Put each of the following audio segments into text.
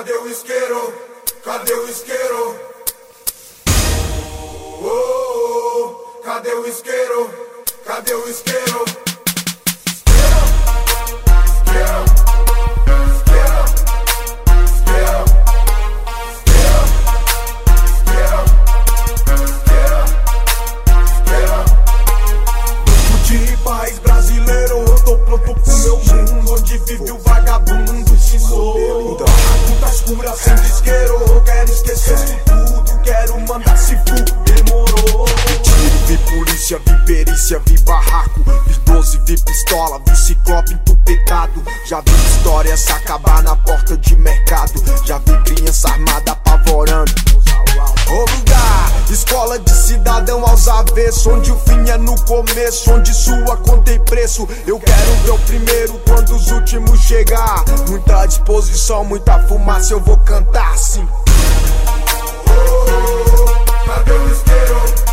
Cadê o isqueiro? Cadê o isqueiro? Oh, oh, oh. cadê o isqueiro? Cadê o isqueiro? Polícia, vi barraco, vi 12, vi pistola, vi ciclope empupetado. Já vi histórias acabar na porta de mercado, já vi criança armada apavorando. O lugar, escola de cidadão aos avessos, onde o fim é no começo, onde sua conta tem preço. Eu quero ver o primeiro quando os últimos chegar. Muita disposição, muita fumaça, eu vou cantar assim. Cadê o isqueiro?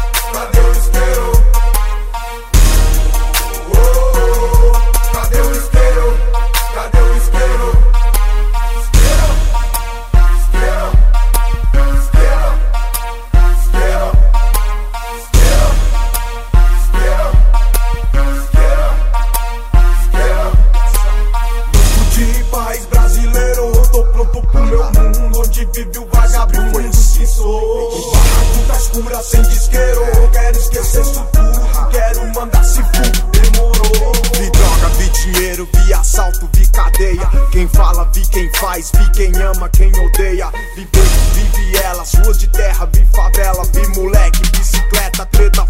Escura sem disqueiro. Quero esquecer isso tudo. Quero mandar se fuder. Demorou. Vi droga, vi dinheiro, vi assalto, vi cadeia. Quem fala, vi quem faz, vi quem ama, quem odeia. Vi beco, vi vielas, ruas de terra, vi favela, vi moleque, bicicleta, treta,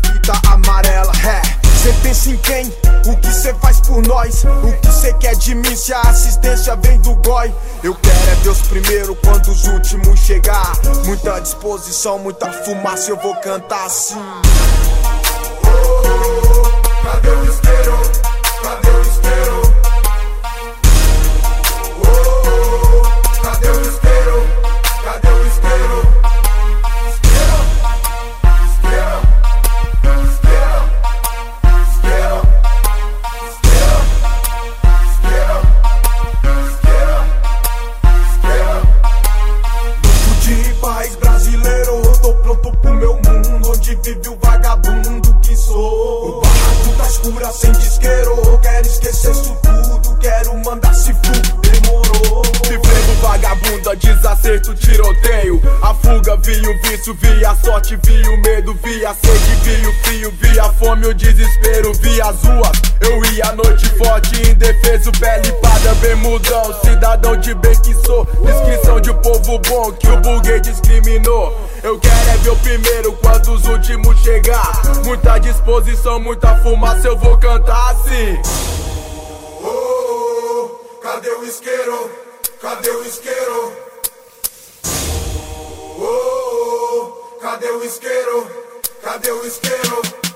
pensa em quem? O que cê faz por nós? O que cê quer de mim se a assistência vem do goi? Eu quero é Deus primeiro quando os últimos chegar. Muita disposição, muita fumaça, eu vou cantar assim. Cadê o isqueiro? Tiroteio. A fuga, vi o vício, vi a sorte, vi o medo, vi a sede, vi o frio, vi a fome, o desespero, vi as ruas. Eu ia à noite forte, indefeso, pele pada, bermudão. Cidadão de bem que sou, descrição de povo bom que o buguei discriminou. Eu quero é ver o primeiro quando os últimos chegar. Muita disposição, muita fumaça, eu vou cantar assim. Oh, oh, oh, cadê o isqueiro? Cadê o isqueiro? Cadê o isqueiro? Cadê o isqueiro?